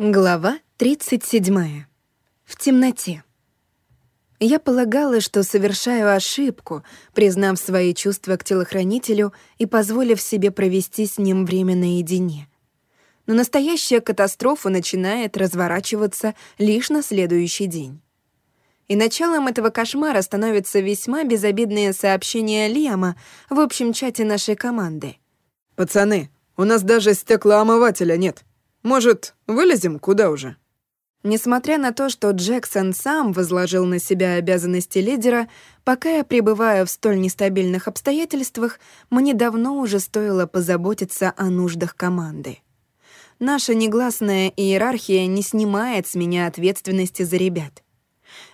Глава 37. В темноте. Я полагала, что совершаю ошибку, признав свои чувства к телохранителю и позволив себе провести с ним время наедине. Но настоящая катастрофа начинает разворачиваться лишь на следующий день. И началом этого кошмара становится весьма безобидное сообщение Лиама в общем чате нашей команды. «Пацаны, у нас даже стеклоомывателя нет. Может, вылезем куда уже?» Несмотря на то, что Джексон сам возложил на себя обязанности лидера, пока я пребываю в столь нестабильных обстоятельствах, мне давно уже стоило позаботиться о нуждах команды. Наша негласная иерархия не снимает с меня ответственности за ребят.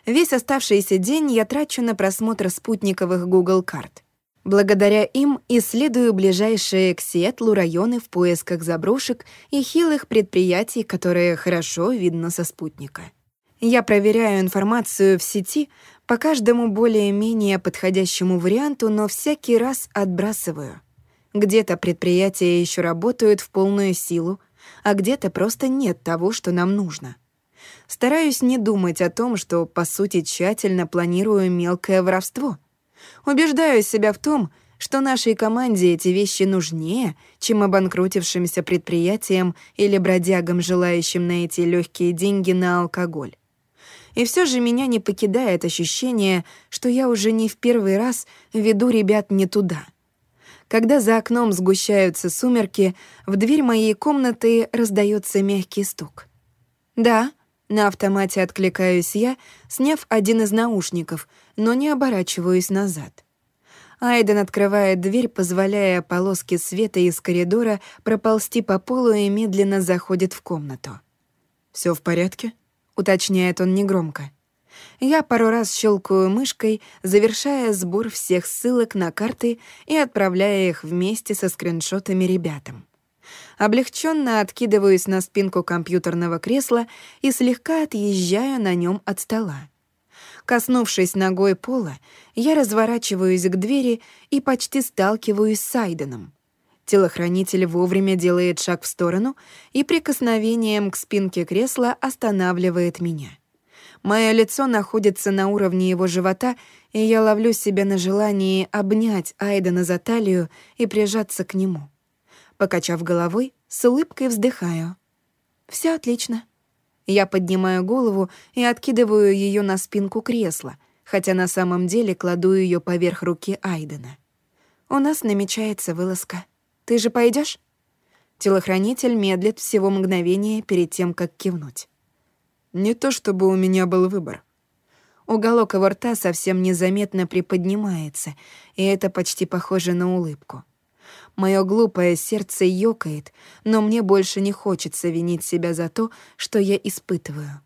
Весь оставшийся день я трачу на просмотр спутниковых Google карт. Благодаря им исследую ближайшие к Сиэтлу районы в поисках заброшек и хилых предприятий, которые хорошо видно со спутника. Я проверяю информацию в сети по каждому более-менее подходящему варианту, но всякий раз отбрасываю. Где-то предприятия еще работают в полную силу, а где-то просто нет того, что нам нужно. Стараюсь не думать о том, что, по сути, тщательно планирую мелкое воровство — Убеждаю себя в том, что нашей команде эти вещи нужнее, чем обанкротившимся предприятиям или бродягам, желающим найти легкие деньги на алкоголь. И все же меня не покидает ощущение, что я уже не в первый раз веду ребят не туда. Когда за окном сгущаются сумерки, в дверь моей комнаты раздается мягкий стук. «Да», на автомате откликаюсь я, сняв один из наушников, но не оборачиваюсь назад. Айден открывает дверь, позволяя полоске света из коридора проползти по полу и медленно заходит в комнату. Все в порядке?» — уточняет он негромко. Я пару раз щелкаю мышкой, завершая сбор всех ссылок на карты и отправляя их вместе со скриншотами ребятам. Облегченно откидываюсь на спинку компьютерного кресла и слегка отъезжаю на нем от стола. Коснувшись ногой пола, я разворачиваюсь к двери и почти сталкиваюсь с Айденом. Телохранитель вовремя делает шаг в сторону и прикосновением к спинке кресла останавливает меня. Мое лицо находится на уровне его живота, и я ловлю себя на желании обнять Айдена за талию и прижаться к нему. Покачав головой, с улыбкой вздыхаю. Все отлично. Я поднимаю голову и откидываю ее на спинку кресла, хотя на самом деле кладу ее поверх руки Айдена. У нас намечается вылазка. Ты же пойдешь? Телохранитель медлит всего мгновение перед тем, как кивнуть. Не то чтобы у меня был выбор. Уголок его рта совсем незаметно приподнимается, и это почти похоже на улыбку. Мое глупое сердце ёкает, но мне больше не хочется винить себя за то, что я испытываю.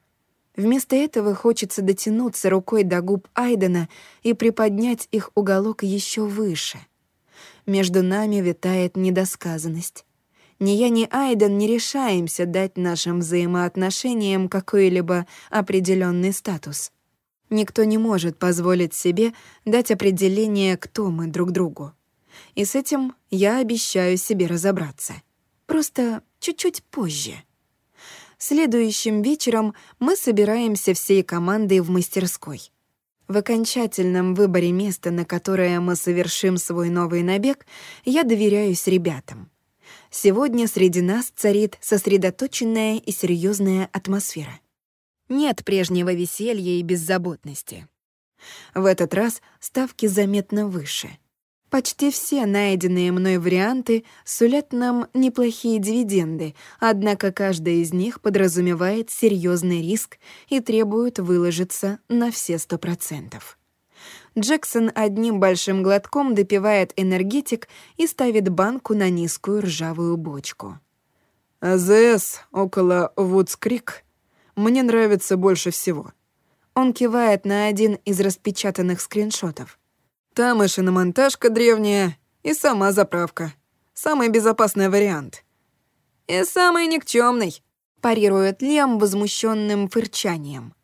Вместо этого хочется дотянуться рукой до губ Айдена и приподнять их уголок еще выше. Между нами витает недосказанность. Ни я, ни Айден не решаемся дать нашим взаимоотношениям какой-либо определенный статус. Никто не может позволить себе дать определение, кто мы друг другу. И с этим я обещаю себе разобраться. Просто чуть-чуть позже. Следующим вечером мы собираемся всей командой в мастерской. В окончательном выборе места, на которое мы совершим свой новый набег, я доверяюсь ребятам. Сегодня среди нас царит сосредоточенная и серьезная атмосфера. Нет прежнего веселья и беззаботности. В этот раз ставки заметно выше — Почти все найденные мной варианты сулят нам неплохие дивиденды, однако каждая из них подразумевает серьезный риск и требует выложиться на все сто процентов. Джексон одним большим глотком допивает энергетик и ставит банку на низкую ржавую бочку. «АЗС около Вудскрик мне нравится больше всего». Он кивает на один из распечатанных скриншотов. Там и шиномонтажка древняя, и сама заправка. Самый безопасный вариант. И самый никчемный, парирует Лем возмущенным фырчанием.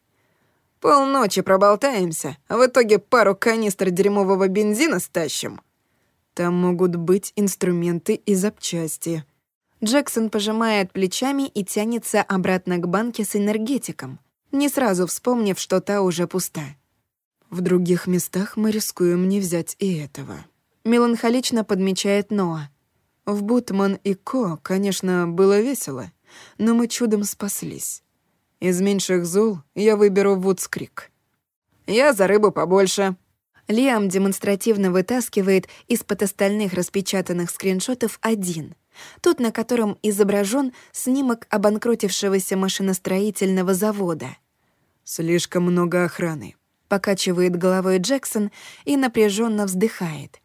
Полночи проболтаемся, а в итоге пару канистр дерьмового бензина стащим. Там могут быть инструменты и запчасти. Джексон пожимает плечами и тянется обратно к банке с энергетиком, не сразу вспомнив, что та уже пуста. В других местах мы рискуем не взять и этого. Меланхолично подмечает Ноа. В Бутман и Ко, конечно, было весело, но мы чудом спаслись. Из меньших зол я выберу Вудскрик. Я за рыбу побольше. Лиам демонстративно вытаскивает из-под остальных распечатанных скриншотов один, тот, на котором изображен снимок обанкротившегося машиностроительного завода. «Слишком много охраны», — покачивает головой Джексон и напряженно вздыхает.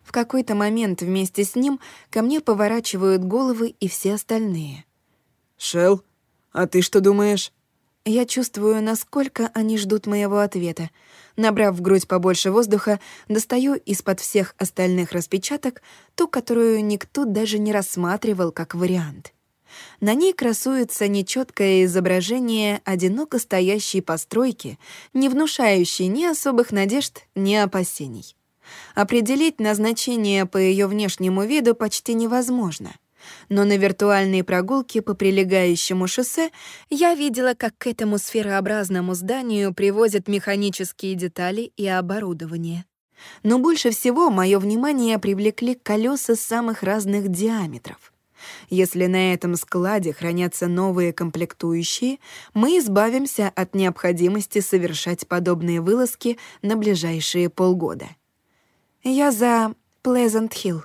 В какой-то момент вместе с ним ко мне поворачивают головы и все остальные. «Шелл, а ты что думаешь?» Я чувствую, насколько они ждут моего ответа. Набрав в грудь побольше воздуха, достаю из-под всех остальных распечаток ту, которую никто даже не рассматривал как вариант. На ней красуется нечеткое изображение одиноко стоящей постройки, не внушающей ни особых надежд, ни опасений. Определить назначение по ее внешнему виду почти невозможно. Но на виртуальной прогулке по прилегающему шоссе я видела, как к этому сферообразному зданию привозят механические детали и оборудование. Но больше всего мое внимание привлекли колеса самых разных диаметров. Если на этом складе хранятся новые комплектующие, мы избавимся от необходимости совершать подобные вылазки на ближайшие полгода. Я за Плезант Хилл.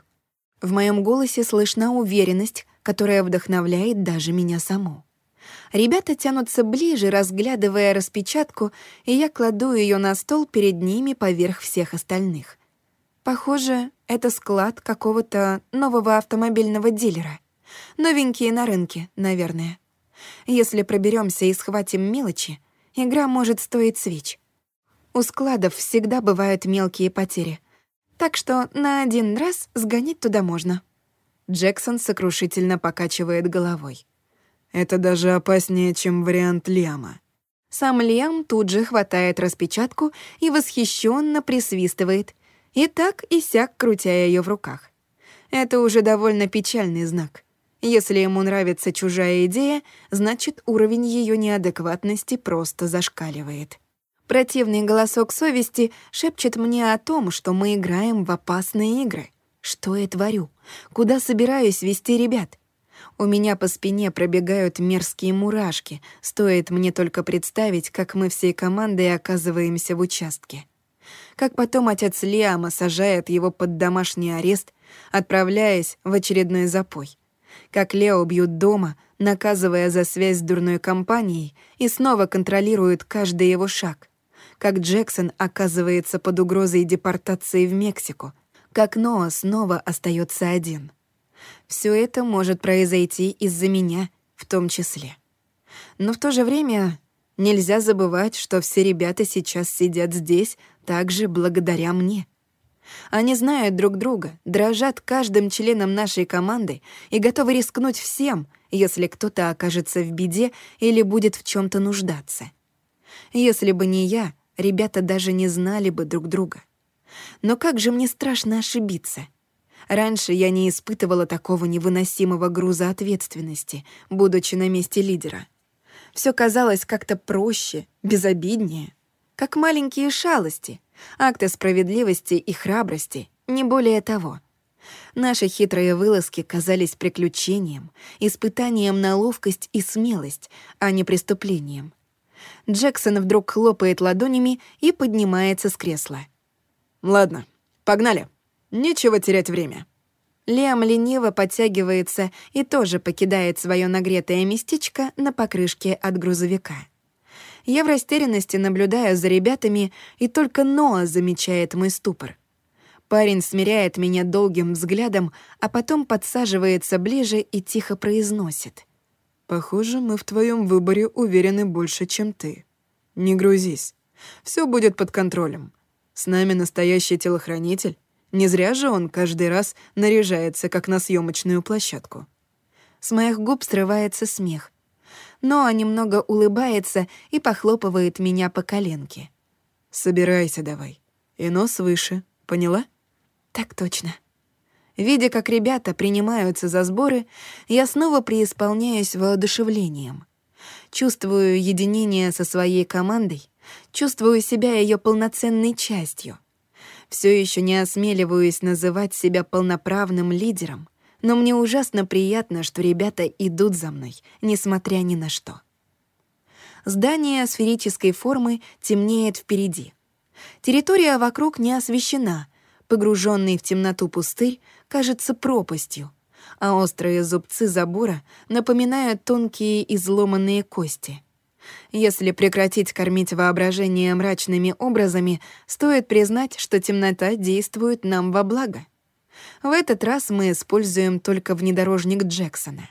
В моем голосе слышна уверенность, которая вдохновляет даже меня саму. Ребята тянутся ближе, разглядывая распечатку, и я кладу ее на стол перед ними поверх всех остальных. Похоже, это склад какого-то нового автомобильного дилера. Новенькие на рынке, наверное. Если проберемся и схватим мелочи, игра может стоить свеч. У складов всегда бывают мелкие потери — так что на один раз сгонять туда можно». Джексон сокрушительно покачивает головой. «Это даже опаснее, чем вариант Лиама». Сам Лиам тут же хватает распечатку и восхищенно присвистывает, и так и сяк крутя ее в руках. Это уже довольно печальный знак. Если ему нравится чужая идея, значит, уровень ее неадекватности просто зашкаливает. Противный голосок совести шепчет мне о том, что мы играем в опасные игры. Что я творю? Куда собираюсь вести ребят? У меня по спине пробегают мерзкие мурашки, стоит мне только представить, как мы всей командой оказываемся в участке. Как потом отец Лиама сажает его под домашний арест, отправляясь в очередной запой. Как Лео бьют дома, наказывая за связь с дурной компанией, и снова контролируют каждый его шаг как Джексон оказывается под угрозой депортации в Мексику, как Ноа снова остается один. Все это может произойти из-за меня в том числе. Но в то же время нельзя забывать, что все ребята сейчас сидят здесь также благодаря мне. Они знают друг друга, дрожат каждым членом нашей команды и готовы рискнуть всем, если кто-то окажется в беде или будет в чем то нуждаться. Если бы не я, ребята даже не знали бы друг друга. Но как же мне страшно ошибиться. Раньше я не испытывала такого невыносимого груза ответственности, будучи на месте лидера. Все казалось как-то проще, безобиднее. Как маленькие шалости, акты справедливости и храбрости, не более того. Наши хитрые вылазки казались приключением, испытанием на ловкость и смелость, а не преступлением. Джексон вдруг хлопает ладонями и поднимается с кресла. «Ладно, погнали. Нечего терять время». Лиам лениво подтягивается и тоже покидает свое нагретое местечко на покрышке от грузовика. Я в растерянности наблюдаю за ребятами, и только Ноа замечает мой ступор. Парень смиряет меня долгим взглядом, а потом подсаживается ближе и тихо произносит. Похоже, мы в твоем выборе уверены больше, чем ты. Не грузись. Все будет под контролем. С нами настоящий телохранитель. Не зря же он каждый раз наряжается, как на съемочную площадку. С моих губ срывается смех. Но немного улыбается и похлопывает меня по коленке. «Собирайся давай. И нос выше, поняла?» «Так точно». Видя, как ребята принимаются за сборы, я снова преисполняюсь воодушевлением. Чувствую единение со своей командой, чувствую себя ее полноценной частью. Все еще не осмеливаюсь называть себя полноправным лидером, но мне ужасно приятно, что ребята идут за мной, несмотря ни на что. Здание сферической формы темнеет впереди. Территория вокруг не освещена, погруженный в темноту пустырь кажется пропастью, а острые зубцы забора напоминают тонкие изломанные кости. Если прекратить кормить воображение мрачными образами, стоит признать, что темнота действует нам во благо. В этот раз мы используем только внедорожник Джексона.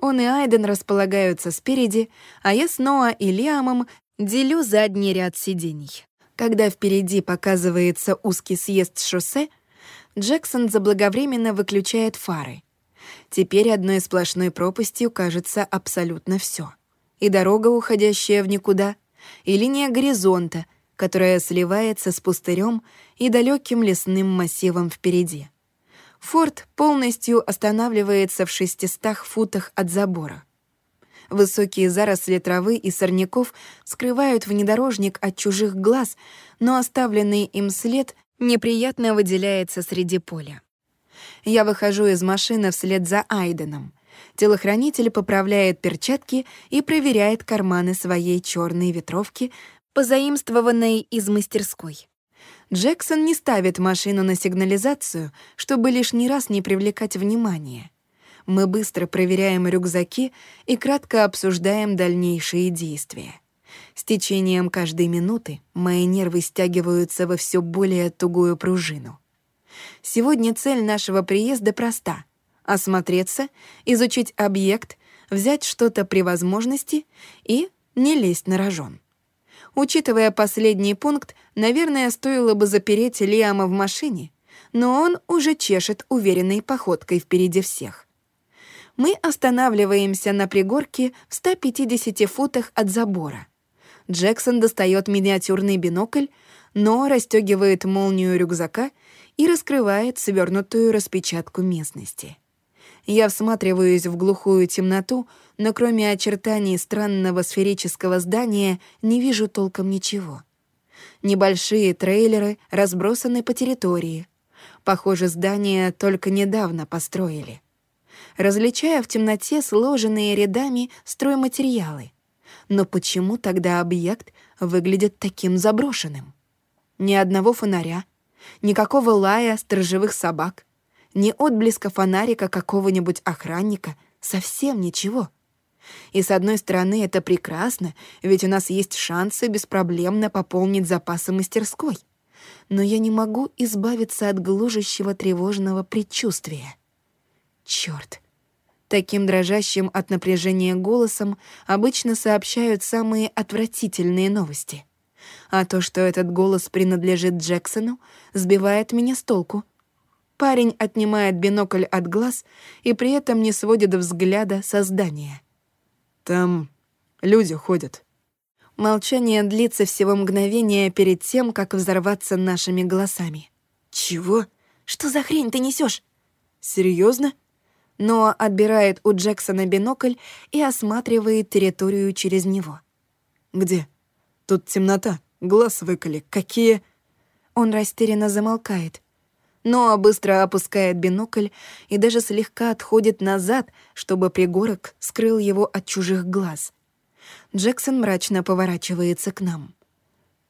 Он и Айден располагаются спереди, а я с Ноа и Лиамом делю задний ряд сидений. Когда впереди показывается узкий съезд шоссе, Джексон заблаговременно выключает фары. Теперь одной сплошной пропастью кажется абсолютно все: И дорога, уходящая в никуда, и линия горизонта, которая сливается с пустырем и далеким лесным массивом впереди. Форд полностью останавливается в шестистах футах от забора. Высокие заросли травы и сорняков скрывают внедорожник от чужих глаз, но оставленный им след неприятно выделяется среди поля. Я выхожу из машины вслед за Айденом. Телохранитель поправляет перчатки и проверяет карманы своей черной ветровки, позаимствованной из мастерской. Джексон не ставит машину на сигнализацию, чтобы лишний раз не привлекать внимания. Мы быстро проверяем рюкзаки и кратко обсуждаем дальнейшие действия. С течением каждой минуты мои нервы стягиваются во все более тугую пружину. Сегодня цель нашего приезда проста — осмотреться, изучить объект, взять что-то при возможности и не лезть на рожон. Учитывая последний пункт, наверное, стоило бы запереть Лиама в машине, но он уже чешет уверенной походкой впереди всех. Мы останавливаемся на пригорке в 150 футах от забора. Джексон достает миниатюрный бинокль, но расстегивает молнию рюкзака и раскрывает свернутую распечатку местности. Я всматриваюсь в глухую темноту, но кроме очертаний странного сферического здания не вижу толком ничего. Небольшие трейлеры разбросаны по территории. Похоже, здание только недавно построили. Различая в темноте сложенные рядами стройматериалы — но почему тогда объект выглядит таким заброшенным? Ни одного фонаря, никакого лая сторожевых собак, ни отблеска фонарика какого-нибудь охранника, совсем ничего. И с одной стороны, это прекрасно, ведь у нас есть шансы беспроблемно пополнить запасы мастерской. Но я не могу избавиться от гложущего тревожного предчувствия. Чёрт! Таким дрожащим от напряжения голосом обычно сообщают самые отвратительные новости. А то, что этот голос принадлежит Джексону, сбивает меня с толку. Парень отнимает бинокль от глаз и при этом не сводит взгляда со здания. «Там люди ходят». Молчание длится всего мгновение перед тем, как взорваться нашими голосами. «Чего? Что за хрень ты несешь? Серьезно? но отбирает у Джексона бинокль и осматривает территорию через него. «Где? Тут темнота, глаз выколи. Какие...» Он растерянно замолкает. Но быстро опускает бинокль и даже слегка отходит назад, чтобы пригорок скрыл его от чужих глаз. Джексон мрачно поворачивается к нам.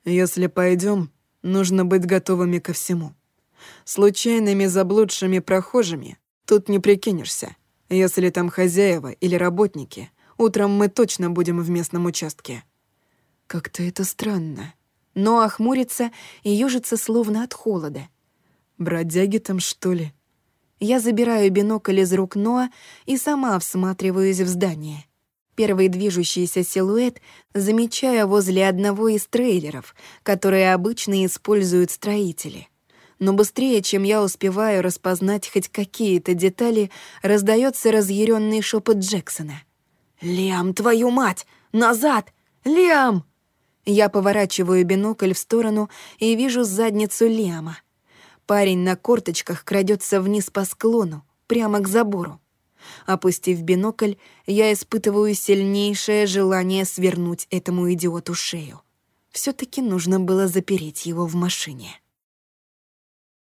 «Если пойдем, нужно быть готовыми ко всему. Случайными заблудшими прохожими Тут не прикинешься. Если там хозяева или работники, утром мы точно будем в местном участке». Как-то это странно. Но охмурится и южится словно от холода. «Бродяги там, что ли?» Я забираю бинокль из рук Ноа и сама всматриваюсь в здание. Первый движущийся силуэт замечаю возле одного из трейлеров, которые обычно используют строители — но быстрее, чем я успеваю распознать хоть какие-то детали, раздается разъяренный шепот Джексона. «Лиам, твою мать! Назад! Лиам!» Я поворачиваю бинокль в сторону и вижу задницу Лиама. Парень на корточках крадется вниз по склону, прямо к забору. Опустив бинокль, я испытываю сильнейшее желание свернуть этому идиоту шею. все таки нужно было запереть его в машине.